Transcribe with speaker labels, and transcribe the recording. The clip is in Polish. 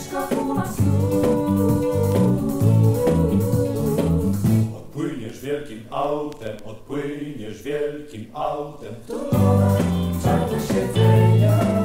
Speaker 1: ścieżka
Speaker 2: wielkim autem, odpłyniesz wielkim autem. Tu
Speaker 1: czarne siedzenia.